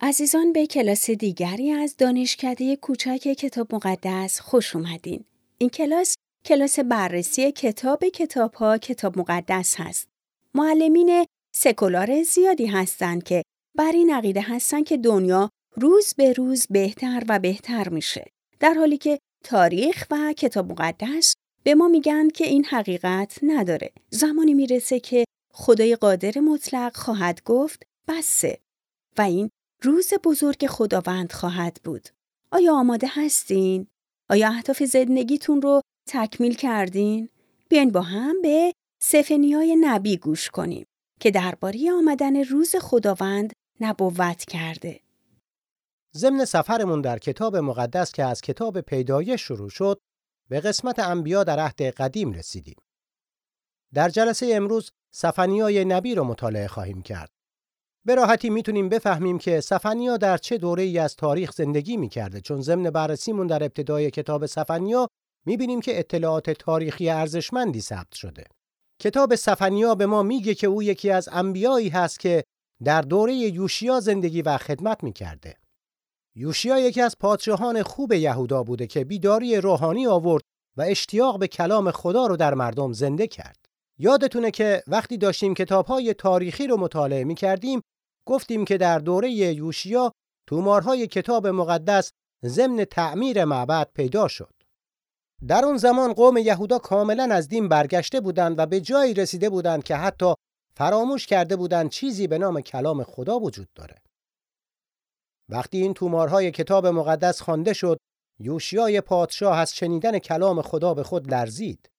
عزیزان به کلاس دیگری از دانشکده کوچک کتاب مقدس خوش اومدین. این کلاس کلاس بررسی کتاب کتاب ها کتاب مقدس هست. معلمین سکولار زیادی هستند که بر این عقیده هستند که دنیا روز به روز بهتر و بهتر میشه. در حالی که تاریخ و کتاب مقدس به ما میگن که این حقیقت نداره. زمانی می‌رسه که خدای قادر مطلق خواهد گفت بسه و این روز بزرگ خداوند خواهد بود. آیا آماده هستین؟ آیا اهداف زندگیتون رو تکمیل کردین؟ بیاین با هم به سفنیای نبی گوش کنیم که درباره آمدن روز خداوند نبوت کرده. ضمن سفرمون در کتاب مقدس که از کتاب پیدایش شروع شد به قسمت انبیا در عهد قدیم رسیدیم. در جلسه امروز سفنیای نبی رو مطالعه خواهیم کرد. به راحتی می‌تونیم بفهمیم که سفنیا در چه دوره ای از تاریخ زندگی می‌کرده چون ضمن بررسیمون در ابتدای کتاب سفنیا می‌بینیم که اطلاعات تاریخی ارزشمندی ثبت شده. کتاب سفنیا به ما میگه که او یکی از انبیایی هست که در دوره یوشیا زندگی و خدمت می‌کرده. یوشیا یکی از پادشاهان خوب یهودا بوده که بیداری روحانی آورد و اشتیاق به کلام خدا رو در مردم زنده کرد. یادتونه که وقتی داشتیم کتابهای تاریخی رو مطالعه می کردیم گفتیم که در دوره یوشیا تومارهای کتاب مقدس ضمن تعمیر معبد پیدا شد. در اون زمان قوم یهودا کاملا از دین برگشته بودند و به جایی رسیده بودند که حتی فراموش کرده بودند چیزی به نام کلام خدا وجود داره. وقتی این تومارهای کتاب مقدس خوانده شد، یوشیای پادشاه از شنیدن کلام خدا به خود لرزید.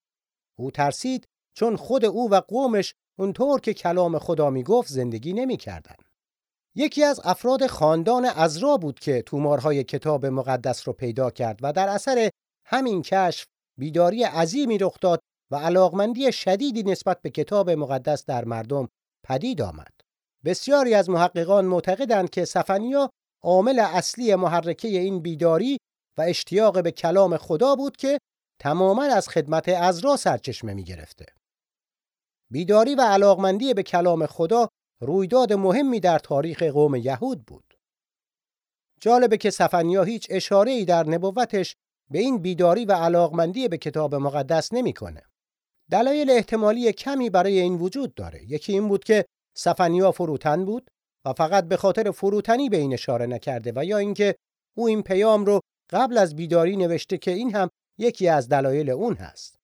او ترسید چون خود او و قومش اونطور که کلام خدا می‌گفت زندگی نمی‌کردن. یکی از افراد خاندان ازرا بود که تومارهای کتاب مقدس رو پیدا کرد و در اثر همین کشف بیداری عظیمی رخ داد و علاقمندی شدیدی نسبت به کتاب مقدس در مردم پدید آمد. بسیاری از محققان معتقدند که سفنیا عامل اصلی محرکه این بیداری و اشتیاق به کلام خدا بود که تماما از خدمت ازرا سرچشمه می گرفته. بیداری و علاقمندی به کلام خدا رویداد مهمی در تاریخ قوم یهود بود. جالبه که سفنیا هیچ اشاره ای در نبوتش به این بیداری و علاقمندی به کتاب مقدس نمی‌کنه. دلایل احتمالی کمی برای این وجود داره. یکی این بود که سفنیا فروتن بود و فقط به خاطر فروتنی به این اشاره نکرده و یا اینکه او این پیام رو قبل از بیداری نوشته که این هم یکی از دلایل اون هست.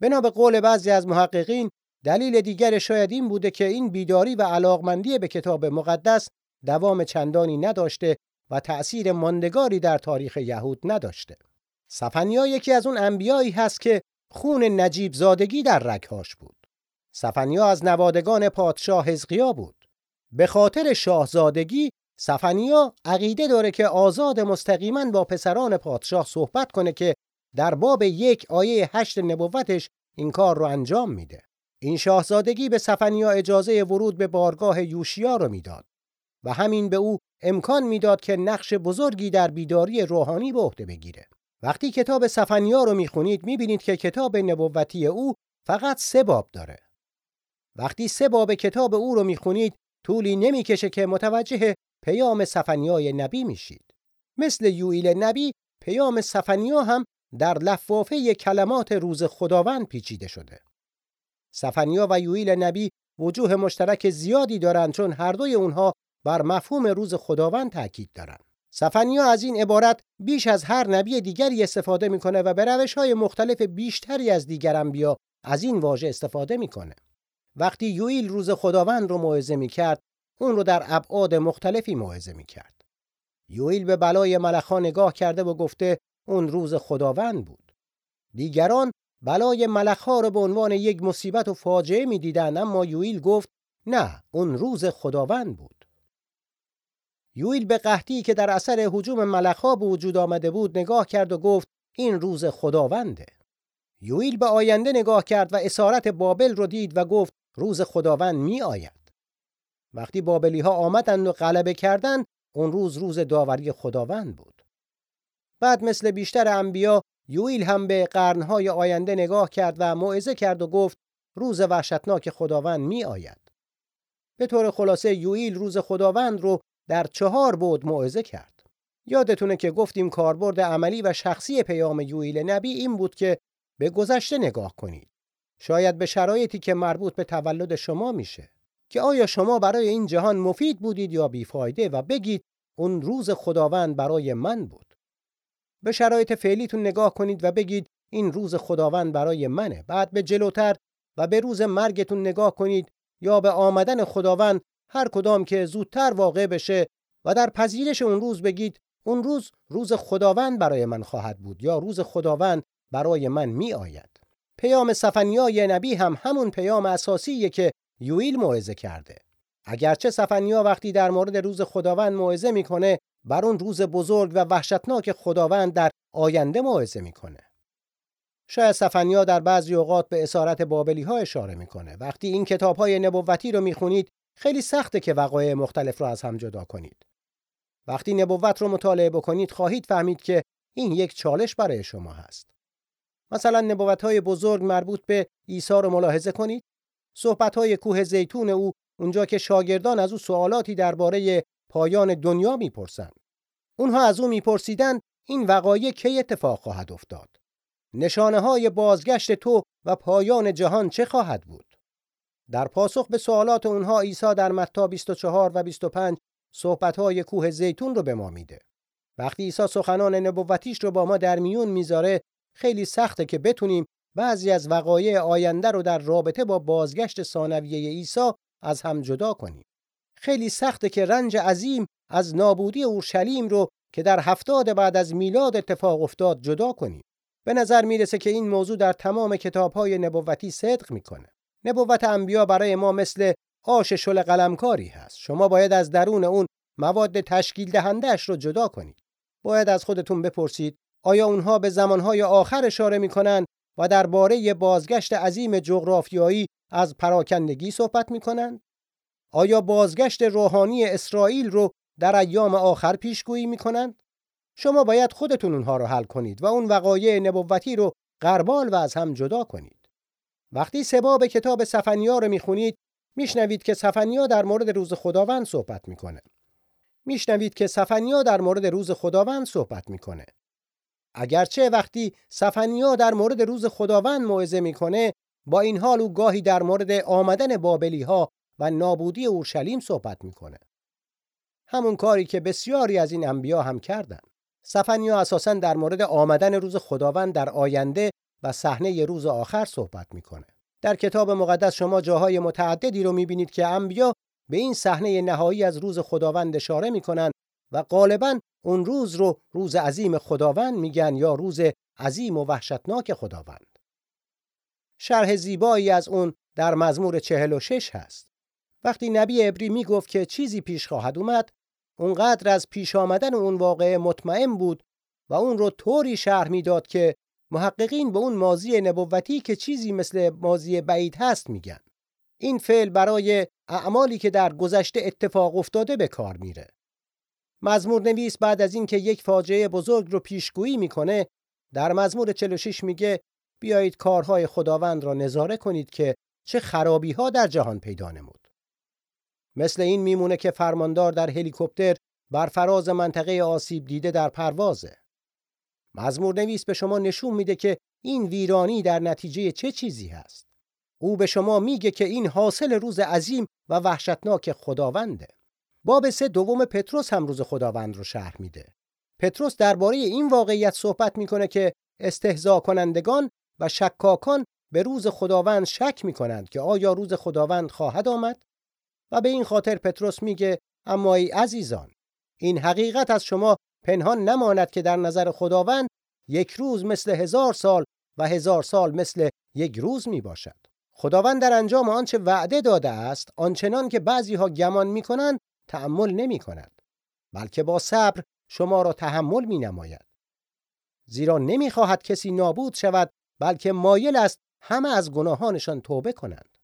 بنا به قول بعضی از محققین دلیل دیگر شاید این بوده که این بیداری و علاقمندی به کتاب مقدس دوام چندانی نداشته و تأثیر ماندگاری در تاریخ یهود نداشته. سفنیا یکی از اون انبیایی هست که خون نجیب زادگی در رگهاش بود. سفنیا از نوادگان پادشاه حزقیا بود. به خاطر شاهزادگی سفنیا عقیده داره که آزاد مستقیما با پسران پادشاه صحبت کنه که در باب یک آیه هشت نبوتش این کار رو انجام میده. این شاهزادگی به سفنیا اجازه ورود به بارگاه یوشیا رو می‌داد و همین به او امکان می‌داد که نقش بزرگی در بیداری روحانی به عهده بگیره. وقتی کتاب سفنیا رو می‌خونید می‌بینید که کتاب نبوتی او فقط سه باب داره. وقتی سه باب کتاب او رو می‌خونید طولی نمی‌کشه که متوجه پیام سفنیای نبی میشید. مثل یوئیل نبی پیام سفنیا هم در لفافه کلمات روز خداوند پیچیده شده. سفنیا و یوئیل نبی وجوه مشترک زیادی دارند چون هر دوی اونها بر مفهوم روز خداوند تاکید دارند. سفنیا از این عبارت بیش از هر نبی دیگری استفاده می‌کنه و به روش های مختلف بیشتری از دیگر انبیا از این واژه استفاده می‌کنه. وقتی یوئیل روز خداوند رو موعظه می‌کرد، اون رو در ابعاد مختلفی موعظه می‌کرد. یوئیل به بلای ملخا نگاه کرده و گفته اون روز خداوند بود. دیگران بلای ملخها رو به عنوان یک مصیبت و فاجعه می‌دیدند اما یوئیل گفت نه اون روز خداوند بود. یوئیل به قحطی که در اثر هجوم ملخها به وجود آمده بود نگاه کرد و گفت این روز خداونده. یوئیل به آینده نگاه کرد و اسارت بابل رو دید و گفت روز خداوند می آید. وقتی بابلی ها آمدند و غلبه کردند اون روز روز داوری خداوند بود. بعد مثل بیشتر انبیا یوئیل هم به قرنهای آینده نگاه کرد و موعظه کرد و گفت روز وحشتناک خداوند می آید. به طور خلاصه یوئیل روز خداوند رو در چهار بود موعظه کرد. یادتونه که گفتیم کاربرد عملی و شخصی پیام یوئیل نبی این بود که به گذشته نگاه کنید. شاید به شرایطی که مربوط به تولد شما میشه که آیا شما برای این جهان مفید بودید یا بیفایده و بگید اون روز خداوند برای من بود. به شرایط فعلیتون نگاه کنید و بگید این روز خداوند برای منه. بعد به جلوتر و به روز مرگتون نگاه کنید یا به آمدن خداوند هر کدام که زودتر واقع بشه و در پذیرش اون روز بگید اون روز روز خداوند برای من خواهد بود یا روز خداوند برای من می آید. پیام سفنیای نبی هم همون پیام اساسیه که یویل موعظه کرده. اگرچه سفنیا وقتی در مورد روز خداوند موعظه می‌کنه بر اون روز بزرگ و وحشتناک خداوند در آینده موعظه می‌کنه. شاید سفنیا در بعضی اوقات به اسارت بابلی ها اشاره می‌کنه. وقتی این کتاب های نبوتی رو می‌خونید خیلی سخته که وقایع مختلف رو از هم جدا کنید. وقتی نبوت رو مطالعه بکنید خواهید فهمید که این یک چالش برای شما هست. مثلا نبوت های بزرگ مربوط به عیسی رو ملاحظه کنید. صحبت های کوه زیتون او اونجا که شاگردان از او سوالاتی درباره پایان دنیا می‌پرسند. اونها از او میپرسیدن این وقایع کی اتفاق خواهد افتاد؟ نشانه های بازگشت تو و پایان جهان چه خواهد بود؟ در پاسخ به سوالات اونها عیسی در متی 24 و 25 های کوه زیتون رو به ما میده. وقتی عیسی سخنان نبوتیش رو با ما در میون می‌ذاره خیلی سخته که بتونیم بعضی از وقایع آینده رو در رابطه با بازگشت ثانویه عیسی از هم جدا کنیم. خیلی سخته که رنج عظیم از نابودی اورشلیم رو که در هفتاد بعد از میلاد اتفاق افتاد جدا کنیم. به نظر می‌رسه که این موضوع در تمام کتابهای نبوتی صدق می‌کنه. نبوت انبیا برای ما مثل آش شل قلمکاری هست. شما باید از درون اون مواد تشکیل دهندهش رو جدا کنید. باید از خودتون بپرسید آیا اونها به زمانهای آخر اشاره می‌کنن و درباره بازگشت عظیم جغرافیایی از پراکندگی صحبت می‌کنند؟ آیا بازگشت روحانی اسرائیل رو در ایام آخر پیشگویی می‌کنند؟ شما باید خودتون اونها رو حل کنید و اون وقایع نبوتی رو قربال و از هم جدا کنید. وقتی سباب کتاب سفنیا رو می‌خونید میشنوید که سفنیا در مورد روز خداوند صحبت می‌کنه. میشنوید که سفنیا در مورد روز خداوند صحبت می‌کنه. اگرچه وقتی سفنیا در مورد روز خداوند موعظه می‌کنه با این حال او گاهی در مورد آمدن بابلی ها و نابودی اورشلیم صحبت می‌کنه. همون کاری که بسیاری از این انبیا هم کردند. سفنیا اساسا در مورد آمدن روز خداوند در آینده و صحنه روز آخر صحبت می‌کنه. در کتاب مقدس شما جاهای متعددی رو می‌بینید که انبیا به این صحنه نهایی از روز خداوند اشاره می‌کنن و غالبا اون روز رو روز عظیم خداوند میگن یا روز عظیم و وحشتناک خداوند. شرح زیبایی از اون در مزمور 46 هست. وقتی نبی عبری می‌گفت که چیزی پیش خواهد اومد، اونقدر از پیش آمدن اون واقعه مطمئن بود و اون رو طوری شرح می‌داد که محققین به اون ماضی نبوتی که چیزی مثل ماضی بعید هست میگن. این فعل برای اعمالی که در گذشته اتفاق افتاده به کار میره. مزمور نویس بعد از اینکه یک فاجعه بزرگ رو پیشگویی می‌کنه در مزمور 46 میگه بیایید کارهای خداوند را نظاره کنید که چه خرابی ها در جهان پیدا نمود. مثل این میمونه که فرماندار در هلیکوپتر بر فراز منطقه آسیب دیده در پروازه. مزمور نویس به شما نشون میده که این ویرانی در نتیجه چه چیزی هست. او به شما میگه که این حاصل روز عظیم و وحشتناک خداونده. باب سه دوم پتروس هم روز خداوند رو شرح میده. پتروس درباره این واقعیت صحبت می‌کنه که استهزا کنندگان و شکاکان به روز خداوند شک می‌کنند که آیا روز خداوند خواهد آمد و به این خاطر پتروس میگه اما ای عزیزان این حقیقت از شما پنهان نماند که در نظر خداوند یک روز مثل هزار سال و هزار سال مثل یک روز می باشد. خداوند در انجام آنچه وعده داده است آنچنان که بعضی ها گمان می کنند تأمل نمی کند بلکه با صبر شما را تحمل می نماید. زیرا نمی خواهد کسی نابود شود بلکه مایل است همه از گناهانشان توبه کنند.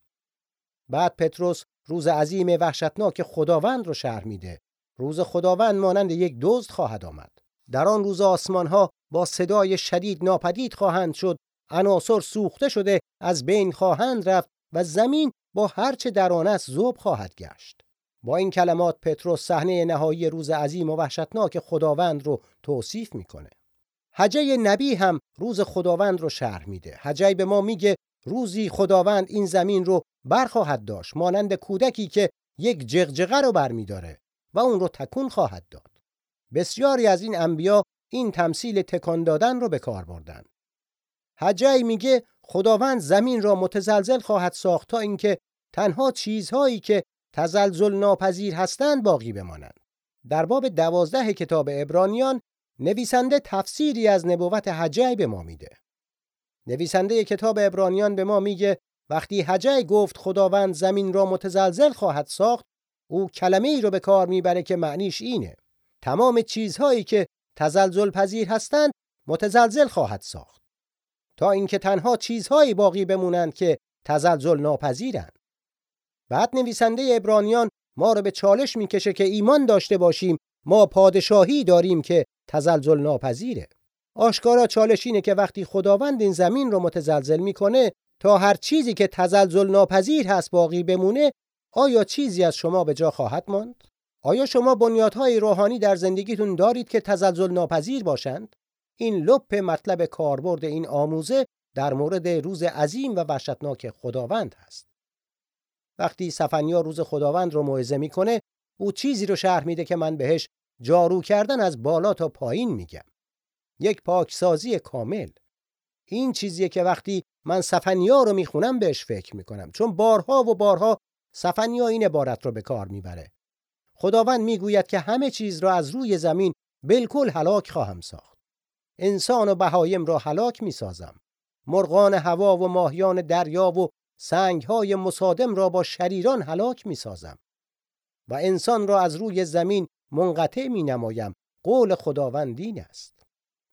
بعد پتروس روز عظیم وحشتناک خداوند رو شرح میده. روز خداوند مانند یک دزد خواهد آمد. در آن روز آسمان ها با صدای شدید ناپدید خواهند شد، عناصر سوخته شده از بین خواهند رفت و زمین با هرچه در آن است ذوب خواهد گشت. با این کلمات پتروس صحنه نهایی روز عظیم و وحشتناک خداوند رو توصیف می‌کنه. حجه نبی هم روز خداوند رو شرح میده. حجه به ما میگه روزی خداوند این زمین رو برخواهد داشت مانند کودکی که یک جغجغه رو برمیداره و اون رو تکون خواهد داد. بسیاری از این انبیا این تمثیل تکان دادن رو به کار بردن. حجه میگه خداوند زمین را متزلزل خواهد ساخت تا اینکه تنها چیزهایی که تزلزل ناپذیر هستند باقی بمانند. در باب دوازده کتاب ابرانیان نویسنده تفسیری از نبوت حجی به ما میده. نویسنده کتاب ابرانیان به ما میگه وقتی حجی گفت خداوند زمین را متزلزل خواهد ساخت او کلمه ای رو به کار می‌بره که معنیش اینه. تمام چیزهایی که تزلزل پذیر هستند متزلزل خواهد ساخت. تا اینکه تنها چیزهایی باقی بمونند که تزلزل ناپذیرند. بعد نویسنده ابرانیان ما رو به چالش می‌کشه که ایمان داشته باشیم ما پادشاهی داریم که تزلزل ناپذیره. آشکارا چالش اینه که وقتی خداوند این زمین رو متزلزل می‌کنه تا هر چیزی که تزلزل ناپذیر هست باقی بمونه آیا چیزی از شما به جا خواهد ماند؟ آیا شما بنیادهای روحانی در زندگیتون دارید که تزلزل ناپذیر باشند؟ این لپ مطلب کاربرد این آموزه در مورد روز عظیم و وحشتناک خداوند هست. وقتی سفنیا روز خداوند رو موعظه می‌کنه او چیزی رو شرح میده که من بهش جارو کردن از بالا تا پایین میگم. یک پاکسازی کامل. این چیزیه که وقتی من سفنیا رو می‌خونم بهش فکر می‌کنم. چون بارها و بارها سفنیا این عبارت رو به کار می‌بره. خداوند می‌گوید که همه چیز را از روی زمین بالکل هلاک خواهم ساخت. انسان و بهایم را هلاک می‌سازم. مرغان هوا و ماهیان دریا و سنگهای مصادم را با شریران هلاک می‌سازم. و انسان را از روی زمین منقطع می نمایم قول خداوند این است.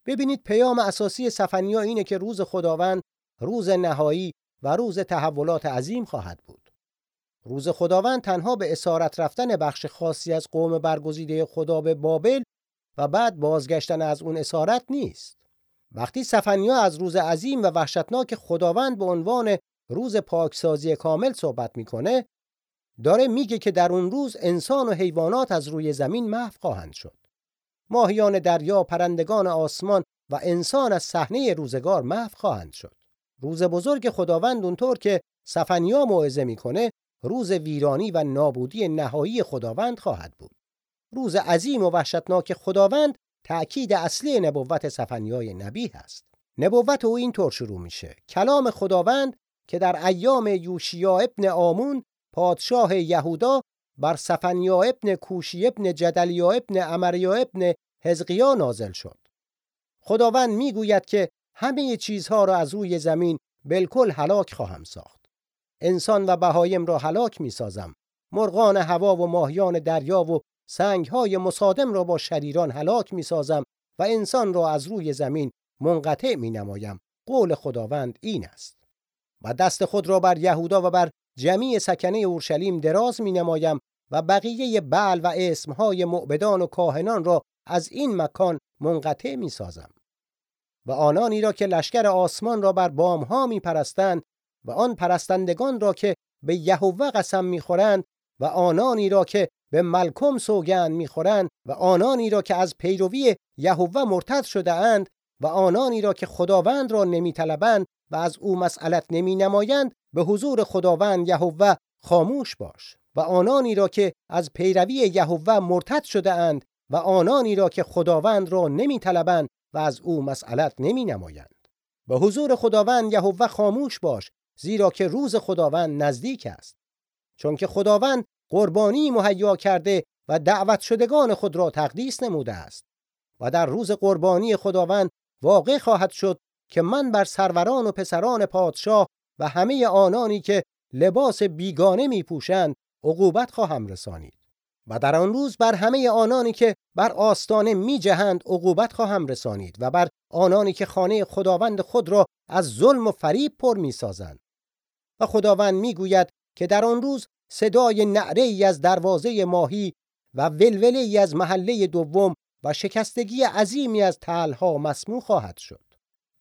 ببینید پیام اساسی سفنیا اینه که روز خداوند روز نهایی و روز تحولات عظیم خواهد بود. روز خداوند تنها به اسارت رفتن بخش خاصی از قوم برگزیده خدا به بابل و بعد بازگشتن از اون اسارت نیست. وقتی سفنیا از روز عظیم و وحشتناک خداوند به عنوان روز پاکسازی کامل صحبت می‌کنه داره میگه که در اون روز انسان و حیوانات از روی زمین محو خواهند شد. ماهیان دریا پرندگان آسمان و انسان از صحنه روزگار محو خواهند شد. روز بزرگ خداوند اونطور که سفنیا موعظه می‌کنه روز ویرانی و نابودی نهایی خداوند خواهد بود. روز عظیم و وحشتناک خداوند تأکید اصلی نبوت سفنیای نبی هست. نبوت او اینطور شروع میشه. کلام خداوند که در ایام یوشیا ابن آمون پادشاه یهودا بر سفنیا ابن کوشی ابن جدلیا ابن امریا ابن حزقیا نازل شد. خداوند می‌گوید که همه چیزها را از روی زمین بالکل هلاک خواهم ساخت انسان و بهایم را هلاک می‌سازم مرغان هوا و ماهیان دریا و سنگهای مصادم را با شریران هلاک می‌سازم و انسان را از روی زمین منقطع می نمایم. قول خداوند این است. و دست خود را بر یهودا و بر جمیع سکنه اورشلیم دراز می نمایم و بقیه بل و اسمهای معبدان و کاهنان را از این مکان منقطع می سازم. و آنانی را که لشکر آسمان را بر بامها می پرستند و آن پرستندگان را که به یهوه قسم می خورند و آنانی را که به ملکم سوگند می‌خورند و آنانی را که از پیروی یهوه مرتد شده اند و آنانی را که خداوند را نمیطلبند و از او مسئلت نمی نمایند به حضور خداوند یهوه خاموش باش و آنانی را که از پیروی یهوه مرتد شده اند و آنانی را که خداوند را نمی طلبند و از او مسئلت نمی نمایند به حضور خداوند یهوه خاموش باش زیرا که روز خداوند نزدیک است. چون که خداوند قربانی مهیا کرده و دعوت شدگان خود را تقدیس نموده است. و در روز قربانی خداوند واقع خواهد شد که من بر سروران و پسران پادشاه و همه آنانی که لباس بیگانه می پوشند عقوبت خواهم رسانید. و در آن روز بر همه آنانی که بر آستانه می جهند عقوبت خواهم رسانید و بر آنانی که خانه خداوند خود را از ظلم و فریب پر می سازند و خداوند می گوید که در آن روز صدای نعره ای از دروازه ماهی و ولوله ای از محله دوم و شکستگی عظیمی از تلها مسموع خواهد شد.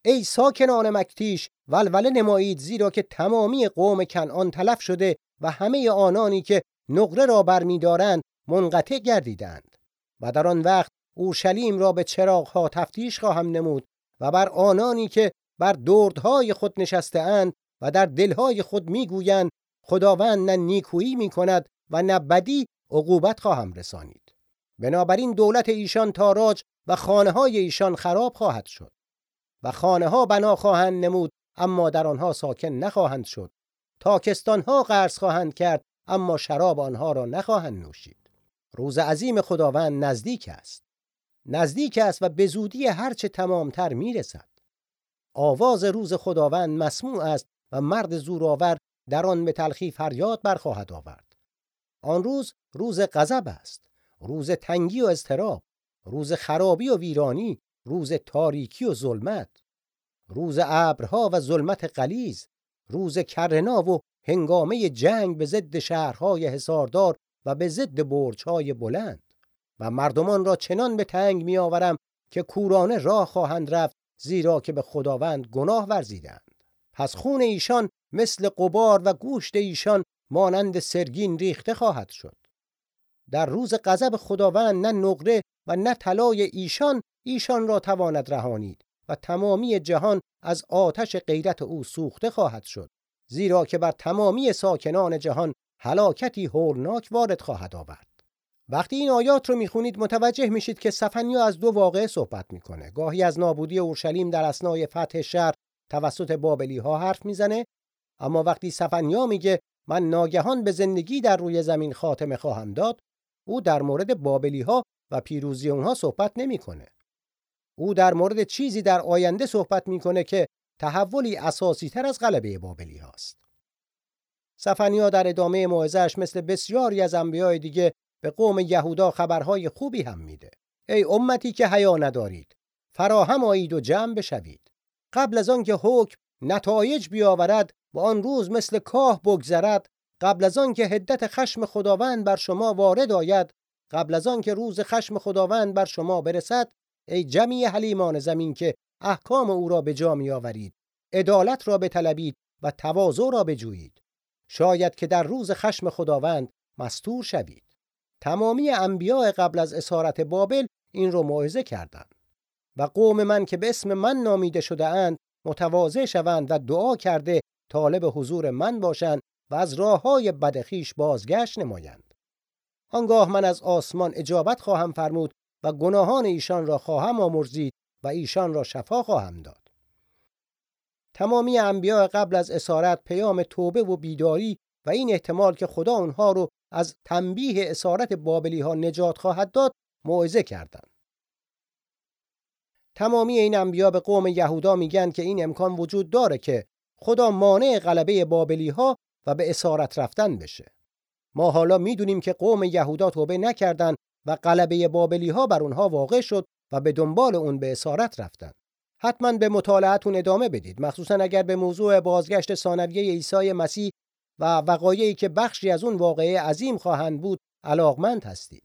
ای ساکنان مکتیش ولوله نمایید زیرا که تمامی قوم کنعان تلف شده و همه آنانی که نقره را برمیدارند منقطع گردیدند و در آن وقت اورشلیم را به چراغها تفتیش خواهم نمود و بر آنانی که بر دردهای خود نشسته اند و در دلهای خود می‌گویند خداوند نه نیکویی می‌کند و نه بدی عقوبت خواهم رسانید. بنابراین دولت ایشان تاراج و خانه های ایشان خراب خواهد شد و خانه ها بنا خواهند نمود اما در آنها ساکن نخواهند شد. تاکستان ها قرض خواهند کرد اما شراب آنها را نخواهند نوشید. روز عظیم خداوند نزدیک است. نزدیک است و به زودی هرچه تمامتر می‌رسد. آواز روز خداوند مسموع است و مرد زورآور در آن به تلخی فریاد برخواهد آورد. آن روز روز غضب است روز تنگی و اضطراب روز خرابی و ویرانی روز تاریکی و ظلمت روز ابرها و ظلمت قلیز روز کرنا و هنگامه جنگ به ضد شهرهای حصاردار و به ضد برجهای بلند. و مردمان را چنان به تنگ میآورم که کورانه راه خواهند رفت زیرا که به خداوند گناه ورزیدند. پس خون ایشان مثل قبار و گوشت ایشان مانند سرگین ریخته خواهد شد. در روز غضب خداوند نه نقره و نه طلای ایشان ایشان را تواند رهانید و تمامی جهان از آتش غیرت او سوخته خواهد شد زیرا که بر تمامی ساکنان جهان هلاکتی هولناک وارد خواهد آورد وقتی این آیات رو می‌خونید متوجه میشید که سفنیا از دو واقعه صحبت می‌کنه گاهی از نابودی اورشلیم در اسنای فتح شهر توسط بابلی ها حرف می‌زنه اما وقتی سفنیا میگه من ناگهان به زندگی در روی زمین خاتمه خواهم داد او در مورد بابلی ها و پیروزی اونها صحبت نمی‌کنه. او در مورد چیزی در آینده صحبت می‌کنه که تحولی اساسی تر از غلبه بابلی هاست. سفنیا در ادامه موعظه‌اش مثل بسیاری از انبیای دیگه به قوم یهودا خبرهای خوبی هم میده. ای امتی که حیا ندارید، فراهم آیید و جمع بشوید. قبل از آن که حکم نتایج بیاورد و آن روز مثل کاه بگذرد قبل از آن که هدت خشم خداوند بر شما وارد آید قبل از آن که روز خشم خداوند بر شما برسد ای جمعی حلیمان زمین که احکام او را به جا می آورید عدالت را بطلبید و تواضع را بجویید شاید که در روز خشم خداوند مستور شوید. تمامی انبیاء قبل از اسارت بابل این رو موعظه کردند و قوم من که به اسم من نامیده شده اند متواضع شوند و دعا کرده طالب حضور من باشند و از راه های بدخیش بازگشت نمایند. آنگاه من از آسمان اجابت خواهم فرمود و گناهان ایشان را خواهم آمرزید و ایشان را شفا خواهم داد. تمامی انبیاء قبل از اسارت پیام توبه و بیداری و این احتمال که خدا اونها رو از تنبیه اسارت بابلی ها نجات خواهد داد موعظه کردند. تمامی این انبیا به قوم یهودا میگن که این امکان وجود داره که خدا مانع غلبه بابلی ها و به اسارت رفتن بشه. ما حالا می‌دونیم که قوم یهودا توبه نکردند و غلبه بابلی ها بر اونها واقع شد و به دنبال اون به اسارت رفتن حتما به مطالعتون ادامه بدید. مخصوصا اگر به موضوع بازگشت ثانویه عیسی مسیح و وقایعی که بخشی از اون واقعه عظیم خواهند بود علاقمند هستید.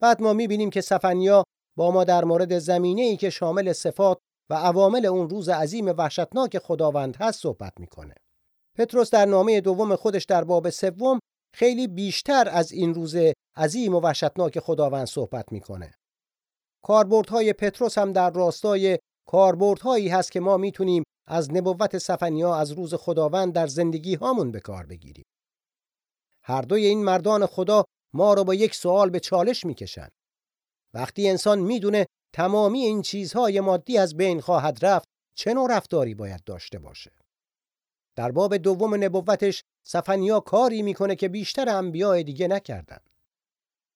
بعد ما می‌بینیم که سفنیا با ما در مورد زمینه ای که شامل صفات و عوامل اون روز عظیم وحشتناک خداوند هست صحبت می‌کنه. پتروس در نامه دوم خودش در باب سوم خیلی بیشتر از این روز عظیم و وحشتناک خداوند صحبت می‌کنه. کاربردهای پتروس هم در راستای کاربردهایی هست که ما می‌تونیم از نبوت سفنیا از روز خداوند در زندگی هامون به کار بگیریم. هر دوی این مردان خدا ما رو با یک سوال به چالش می‌کشن. وقتی انسان می‌دونه تمامی این چیزهای مادی از بین خواهد رفت چه نوع رفتاری باید داشته باشه؟ در باب دوم نبوتش سفنیا کاری می‌کنه که بیشتر انبیاء دیگه نکردن.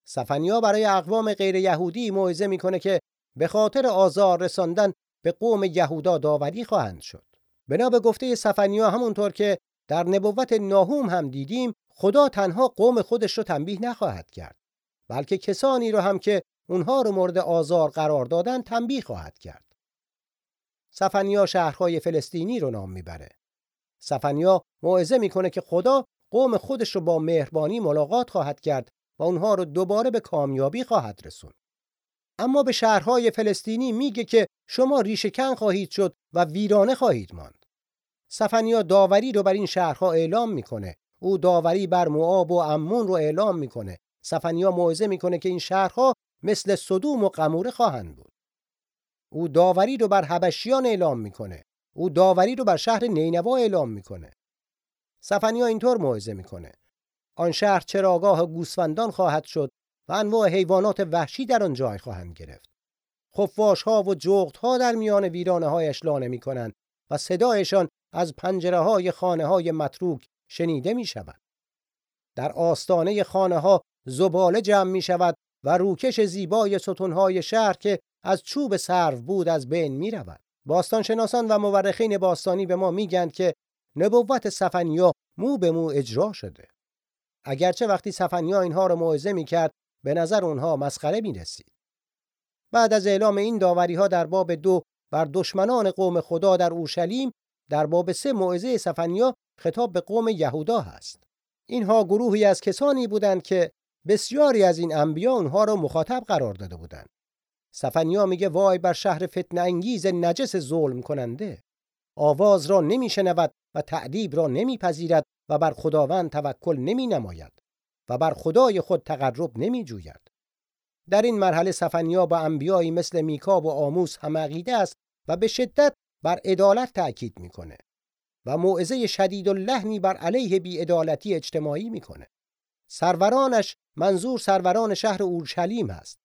سفنیا برای اقوام غیر یهودی موعظه می‌کنه که به خاطر آزار رساندن به قوم یهودا داوری خواهند شد. بنا به گفته سفنیا همونطور که در نبوت ناهوم هم دیدیم خدا تنها قوم خودش رو تنبیه نخواهد کرد بلکه کسانی رو هم که اونها رو مورد آزار قرار دادن تنبیه خواهد کرد. سفنیا شهرهای فلسطینی رو نام می‌بره. سفنیا موعظه می‌کنه که خدا قوم خودش رو با مهربانی ملاقات خواهد کرد و اونها رو دوباره به کامیابی خواهد رسوند. اما به شهرهای فلسطینی میگه که شما ریشهکن خواهید شد و ویرانه خواهید ماند. سفنیا داوری رو بر این شهرها اعلام می‌کنه. او داوری بر موآب و عمون رو اعلام می‌کنه سفنیا موعظه می‌کنه که این شهرها مثل صدوم و قموره خواهند بود او داوری رو بر حبشیان اعلام می‌کنه او داوری رو بر شهر نینوا اعلام می‌کنه سفنیا اینطور موعظه می‌کنه آن شهر چراگاه گوسفندان خواهد شد و انواع حیوانات وحشی در آن جای خواهند گرفت خفاش ها و جغت ها در میان ویرانه هایش لانه می‌کنند و صدایشان از پنجره های خانه های متروک شنیده می شود. در آستانه خانه ها زباله جمع می شود و روکش زیبای ستونهای شهر که از چوب سرو بود از بین می رود. باستانشناسان و مورخین باستانی به ما میگند که نبوت سفنیا مو به مو اجرا شده. اگرچه وقتی سفنیا اینها رو موعظه می‌کرد به نظر اونها مسخره می رسید. بعد از اعلام این داوری ها در باب دو بر دشمنان قوم خدا در اورشلیم در باب سه موعظه سفنیا خطاب به قوم یهودا هست. اینها گروهی از کسانی بودند که بسیاری از این انبیا اونها را مخاطب قرار داده بودند. سفنیا میگه وای بر شهر فتنه انگیز نجس ظلم کننده. آواز را نمیشنود و تعدیب را نمیپذیرد و بر خداوند توکل نمی نماید و بر خدای خود تقرب نمی جوید. در این مرحله سفنیا با انبیایی مثل میکا و آموس هم عقیده است و به شدت بر عدالت تأکید می‌کنه و موعظه شدید و لحنی بر علیه بیعدالتی اجتماعی می‌کنه. سرورانش منظور سروران شهر اورشلیم است.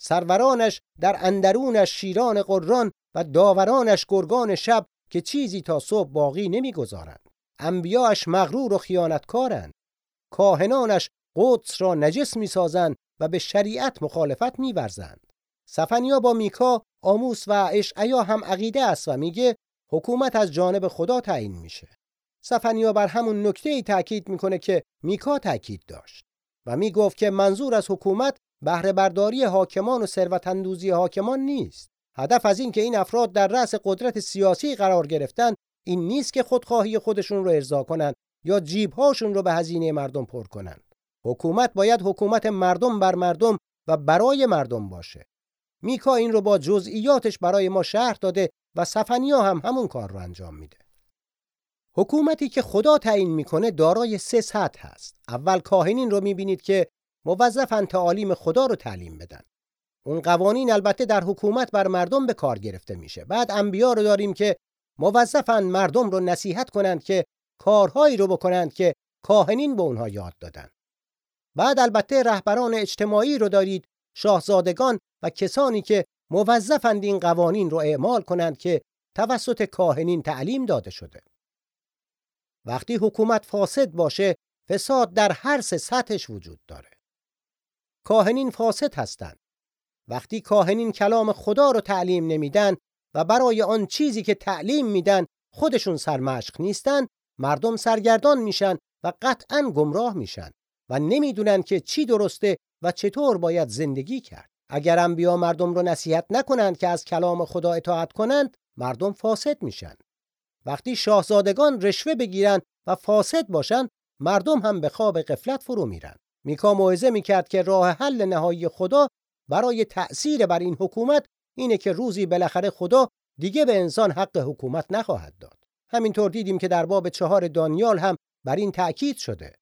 سرورانش در اندرونش شیران قران و داورانش گرگان شب که چیزی تا صبح باقی نمی‌گذارند. انبیاش مغرور و خیانتکارند. کاهنانش قدس را نجس می‌سازند و به شریعت مخالفت میورزند. سفنیا با میکا، آموس و اشعیا هم عقیده است و میگه حکومت از جانب خدا تعیین میشه. سفنیا بر همون نکته ای تاکید می‌کنه که میکا تاکید داشت و می‌گفت که منظور از حکومت بهره برداری حاکمان و ثروت اندوزی حاکمان نیست. هدف از این که این افراد در رأس قدرت سیاسی قرار گرفتن این نیست که خودخواهی خودشون رو ارضا کنند یا جیبهاشون رو به هزینه مردم پر کنند. حکومت باید حکومت مردم بر مردم و برای مردم باشه. میکا این رو با جزئیاتش برای ما شرح داده و سفنیا هم همون کار رو انجام میده. حکومتی که خدا تعیین می‌کنه دارای سه سطح هست. اول کاهنین رو می‌بینید که موظفن تعالیم خدا رو تعلیم بدن. اون قوانین البته در حکومت بر مردم به کار گرفته میشه. بعد انبیا رو داریم که موظفن مردم رو نصیحت کنند که کارهایی رو بکنند که کاهنین به اونها یاد دادن. بعد البته رهبران اجتماعی رو دارید شاهزادگان و کسانی که موظفند این قوانین رو اعمال کنند که توسط کاهنین تعلیم داده شده. وقتی حکومت فاسد باشه فساد در هر سه سطحش وجود داره. کاهنین فاسد هستند. وقتی کاهنین کلام خدا رو تعلیم نمیدن و برای آن چیزی که تعلیم میدن خودشون سرمشق نیستن مردم سرگردان میشن و قطعا گمراه میشن و نمی‌دونن که چی درسته و چطور باید زندگی کرد. اگر انبیا مردم رو نصیحت نکنند که از کلام خدا اطاعت کنند مردم فاسد میشن. وقتی شاهزادگان رشوه بگیرن و فاسد باشن مردم هم به خواب قفلت فرو میرن. میکا موعظه می‌کرد که راه حل نهایی خدا برای تأثیر بر این حکومت اینه که روزی بالاخره خدا دیگه به انسان حق حکومت نخواهد داد. همینطور دیدیم که در باب چهار دانیال هم بر این تأکید شده.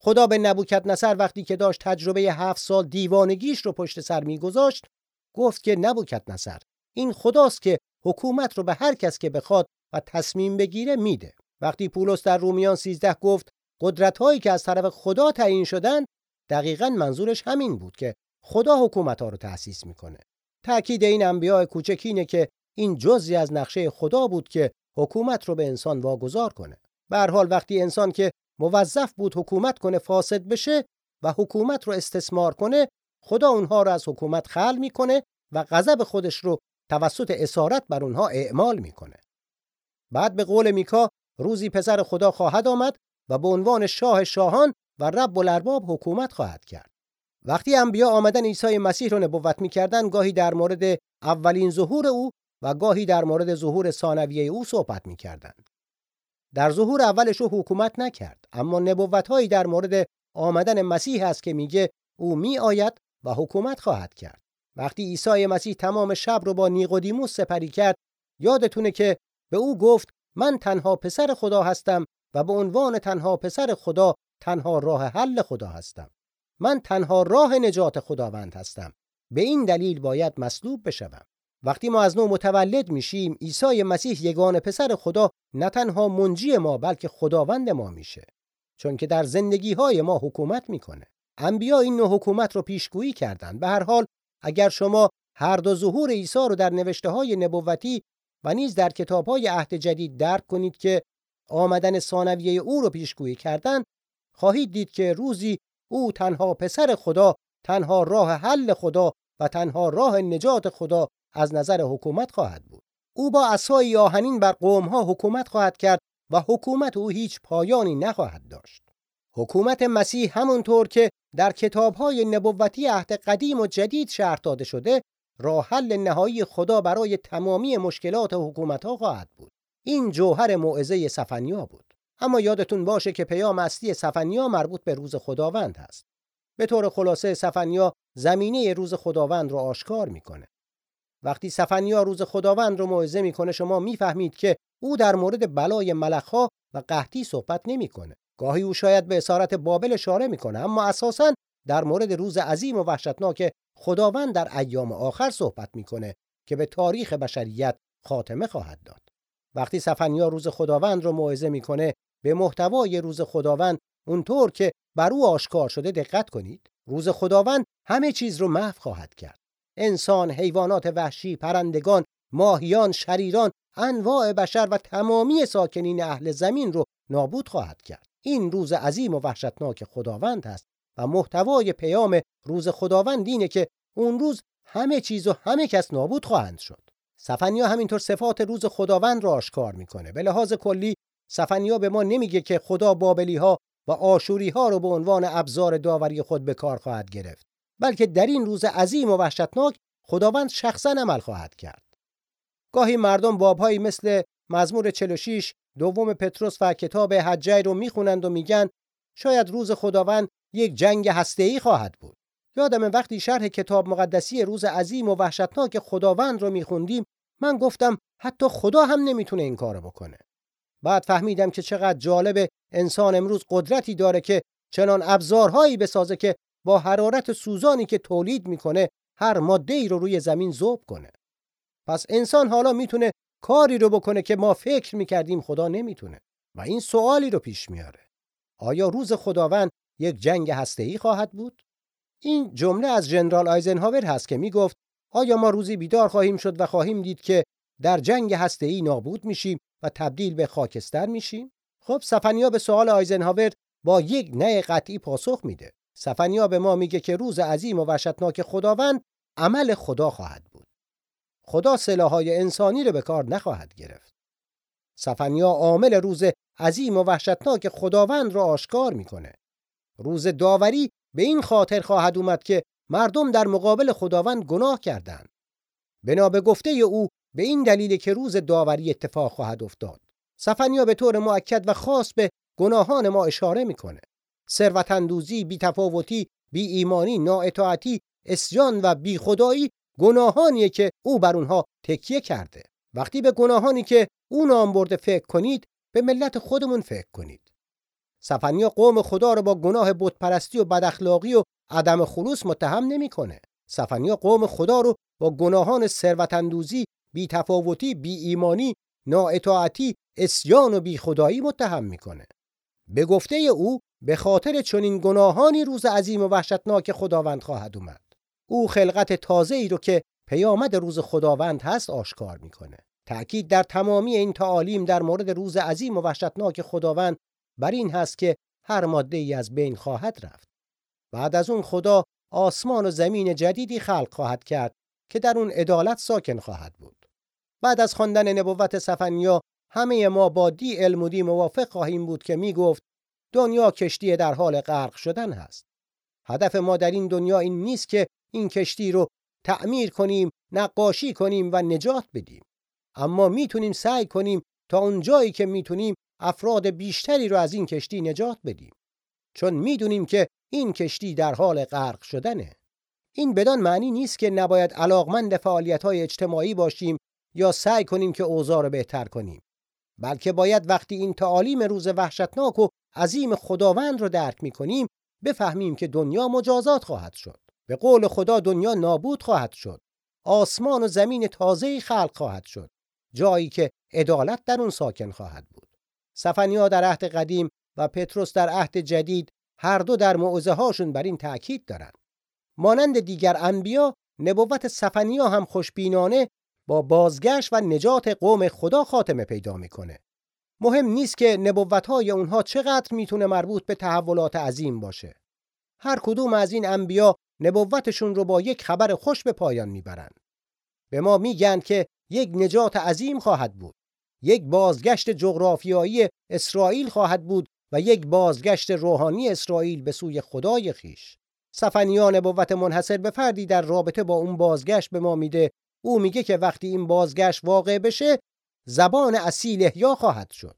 خدا به نبوکت نصر وقتی که داشت تجربه هفت سال دیوانگیش رو پشت سر میگذاشت گفت که نبوکت نصر این خداست که حکومت رو به هر کس که بخواد و تصمیم بگیره میده. وقتی پولس در رومیان 13 گفت قدرت هایی که از طرف خدا تعیین شدن دقیقا منظورش همین بود که خدا حکومت ها رو تأسیس می‌کنه. تأکید این انبیاء کوچکینه که این جزی از نقشه خدا بود که حکومت رو به انسان واگذار کنه. به حال وقتی انسان که موظف بود حکومت کنه فاسد بشه و حکومت رو استثمار کنه خدا اونها رو از حکومت خل می‌کنه و غضب خودش رو توسط اسارت بر اونها اعمال می‌کنه. بعد به قول میکا روزی پسر خدا خواهد آمد و به عنوان شاه شاهان و رب الارباب حکومت خواهد کرد. وقتی انبیا آمدن عیسی مسیح رو نبوت می‌کردن گاهی در مورد اولین ظهور او و گاهی در مورد ظهور ثانویه او صحبت می‌کردند. در ظهور اولش او حکومت نکرد اما نبوتهایی در مورد آمدن مسیح است که میگه او می آید و حکومت خواهد کرد. وقتی عیسی مسیح تمام شب رو با نیقودیموس سپری کرد یادتونه که به او گفت من تنها پسر خدا هستم و به عنوان تنها پسر خدا تنها راه حل خدا هستم. من تنها راه نجات خداوند هستم. به این دلیل باید مصلوب بشوم. وقتی ما از نو متولد میشیم عیسی مسیح یگان پسر خدا نه تنها منجی ما بلکه خداوند ما میشه. چون که در زندگی های ما حکومت می‌کنه. انبیا این نوع حکومت رو پیشگویی کردند. به هر حال اگر شما هر دو ظهور عیسی رو در نوشته های نبوتی و نیز در کتاب های عهد جدید درک کنید که آمدن ثانویه او رو پیشگویی کردند خواهید دید که روزی او تنها پسر خدا تنها راه حل خدا و تنها راه نجات خدا از نظر حکومت خواهد بود. او با عصای آهنین بر قومها حکومت خواهد کرد و حکومت او هیچ پایانی نخواهد داشت. حکومت مسیح همونطور که در کتابهای نبوتی عهد قدیم و جدید شرط داده شده راه حل نهایی خدا برای تمامی مشکلات حکومتها خواهد بود. این جوهر موعظه سفنیا بود. اما یادتون باشه که پیام اصلی سفنیا مربوط به روز خداوند هست. به طور خلاصه سفنیا زمینه روز خداوند رو آشکار می‌کنه. وقتی سفنیا روز خداوند رو موعظه می‌کنه شما می‌فهمید که او در مورد بلای ملخها و قحطی صحبت نمی‌کنه. گاهی او شاید به اسارت بابل اشاره می‌کنه اما اساسا در مورد روز عظیم و وحشتناک خداوند در ایام آخر صحبت می‌کنه که به تاریخ بشریت خاتمه خواهد داد. وقتی سفنیا روز خداوند رو موعظه می‌کنه به محتوای روز خداوند اونطور که بر او آشکار شده دقت کنید. روز خداوند همه چیز رو محو خواهد کرد. انسان حیوانات وحشی پرندگان ماهیان شریران انواع بشر و تمامی ساکنین اهل زمین رو نابود خواهد کرد. این روز عظیم و وحشتناک خداوند است و محتوای پیام روز خداوند اینه که اون روز همه چیز و همه کس نابود خواهند شد. سفنیا همینطور صفات روز خداوند را آشکار می‌کنه. به لحاظ کلی سفنیا به ما نمیگه که خدا بابلی ها و آشوری ها رو به عنوان ابزار داوری خود به کار خواهد گرفت بلکه در این روز عظیم و وحشتناک خداوند شخصا عمل خواهد کرد. گاهی مردم بابهایی مثل مزمور 46 دوم پتروس و کتاب حجه رو می‌خونند و میگن شاید روز خداوند یک جنگ هسته‌ای خواهد بود. یادم وقتی شرح کتاب مقدسی روز عظیم و وحشتناک خداوند رو میخوندیم من گفتم حتی خدا هم نمی‌تونه این کارو بکنه. بعد فهمیدم که چقدر جالب انسان امروز قدرتی داره که چنان ابزارهایی بسازه که با حرارت سوزانی که تولید می‌کنه هر ماده ای رو روی زمین ذوب کنه. پس انسان حالا می‌تونه کاری رو بکنه که ما فکر می‌کردیم خدا نمی‌تونه و این سوالی رو پیش میاره. آیا روز خداوند یک جنگ هسته‌ای خواهد بود؟ این جمله از جنرال آیزنهاور هست که می‌گفت آیا ما روزی بیدار خواهیم شد و خواهیم دید که در جنگ هسته‌ای نابود میشیم و تبدیل به خاکستر میشیم. خب سفنیا به سوال آیزنهاور با یک نه قطعی پاسخ میده. سفنیا به ما میگه که روز عظیم و وحشتناک خداوند عمل خدا خواهد بود. خدا سلاحهای انسانی رو به کار نخواهد گرفت. سفنیا عامل روز عظیم و وحشتناک خداوند را آشکار می‌کنه. روز داوری به این خاطر خواهد اومد که مردم در مقابل خداوند گناه کردند. بنا به گفته او به این دلیل که روز داوری اتفاق خواهد افتاد. سفنیا به طور مؤکد و خاص به گناهان ما اشاره می‌کنه ثروت اندوزی بیتفاوتی بی ایمانی نااطاعتی اسیان و بی خدایی گناهانیه که او بر اونها تکیه کرده. وقتی به گناهانی که او نام برده فکر کنید به ملت خودمون فکر کنید. سفنیا قوم خدا رو با گناه بتپرستی و بداخلاقی و عدم خلوص متهم نمی‌کنه. سفنیا قوم خدا رو با گناهان ثروت اندوزی، بی تفاوتی، بی ایمانی، نااطاعتی، اسیان و بی خدایی متهم می‌کنه. به گفته او به خاطر چنین گناهانی روز عظیم و وحشتناک خداوند خواهد اومد. او خلقت تازه ای رو که پیامد روز خداوند هست آشکار می‌کنه. تأکید در تمامی این تعالیم در مورد روز عظیم و وحشتناک خداوند بر این هست که هر ماده ای از بین خواهد رفت. بعد از اون خدا آسمان و زمین جدیدی خلق خواهد کرد که در اون عدالت ساکن خواهد بود. بعد از خواندن نبوت سفنیا همه ما با دی علم و دی موافق خواهیم بود که می گفت دنیا کشتی در حال غرق شدن هست. هدف ما در این دنیا این نیست که این کشتی رو تعمیر کنیم، نقاشی کنیم و نجات بدیم. اما می‌تونیم سعی کنیم تا اون جایی که می‌تونیم افراد بیشتری رو از این کشتی نجات بدیم. چون می‌دونیم که این کشتی در حال غرق شدنه. این بدان معنی نیست که نباید علاقمند فعالیت های اجتماعی باشیم یا سعی کنیم که اوضاع رو بهتر کنیم. بلکه باید وقتی این تعالیم روز وحشتناک و عظیم خداوند رو درک می‌کنیم بفهمیم که دنیا مجازات خواهد شد. به قول خدا دنیا نابود خواهد شد. آسمان و زمین تازه‌ای خلق خواهد شد. جایی که عدالت در اون ساکن خواهد بود. سفنیا در عهد قدیم و پتروس در عهد جدید هر دو در معوزه هاشون بر این تأکید دارند. مانند دیگر انبیا نبوت سفنیا هم خوشبینانه با بازگشت و نجات قوم خدا خاتمه پیدا می‌کنه. مهم نیست که نبوتهای اونها چقدر می‌تونه مربوط به تحولات عظیم باشه. هر کدوم از این انبیا نبوتشون رو با یک خبر خوش به پایان می‌برند به ما میگن که یک نجات عظیم خواهد بود یک بازگشت جغرافیایی اسرائیل خواهد بود و یک بازگشت روحانی اسرائیل به سوی خدای خیش. سفنیا نبوت منحصر به فردی در رابطه با اون بازگشت به ما میده او میگه که وقتی این بازگشت واقع بشه زبان اصیل احیا خواهد شد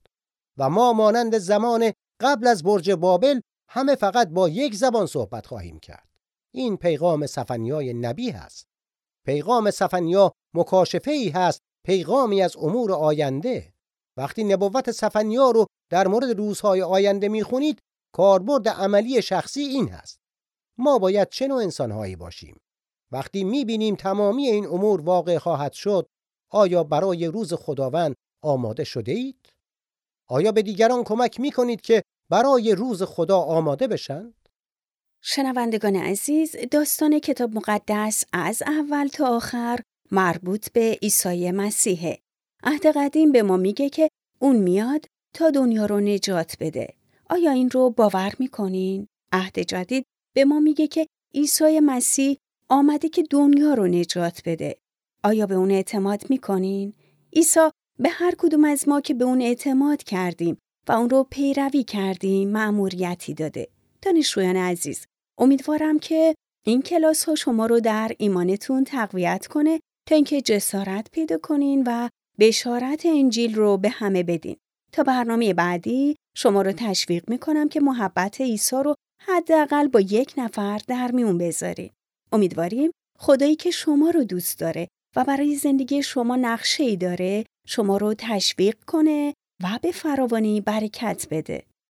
و ما مانند زمان قبل از برج بابل همه فقط با یک زبان صحبت خواهیم کرد. این پیغام سفنیای نبی هست. پیغام سفنیا مکاشفه ای هست پیغامی از امور آینده. وقتی نبوت سفنیا رو در مورد روزهای آینده می‌خونید کاربرد عملی شخصی این هست. ما باید چه نوع انسانهایی باشیم؟ وقتی می‌بینیم تمامی این امور واقع خواهد شد آیا برای روز خداوند آماده شده اید؟ آیا به دیگران کمک می‌کنید که برای روز خدا آماده بشن؟ شنوندگان عزیز داستان کتاب مقدس از اول تا آخر مربوط به عیسی مسیحه. عهد قدیم به ما میگه که اون میاد تا دنیا رو نجات بده. آیا این رو باور می‌کنین؟ عهد جدید به ما میگه که عیسی مسیح آمده که دنیا رو نجات بده. آیا به اون اعتماد می‌کنین؟ عیسی به هر کدوم از ما که به اون اعتماد کردیم و اون رو پیروی کردیم مأموریتی داده. دانشجویان عزیز، امیدوارم که این کلاس ها شما رو در ایمانتون تقویت کنه تا اینکه جسارت پیدا کنین و بشارت انجیل رو به همه بدین. تا برنامه بعدی شما رو تشویق می‌کنم که محبت عیسی رو حداقل با یک نفر در میون بذارین. امیدواریم خدایی که شما رو دوست داره و برای زندگی شما نقشه ای داره شما رو تشویق کنه و به فراوانی برکت بده.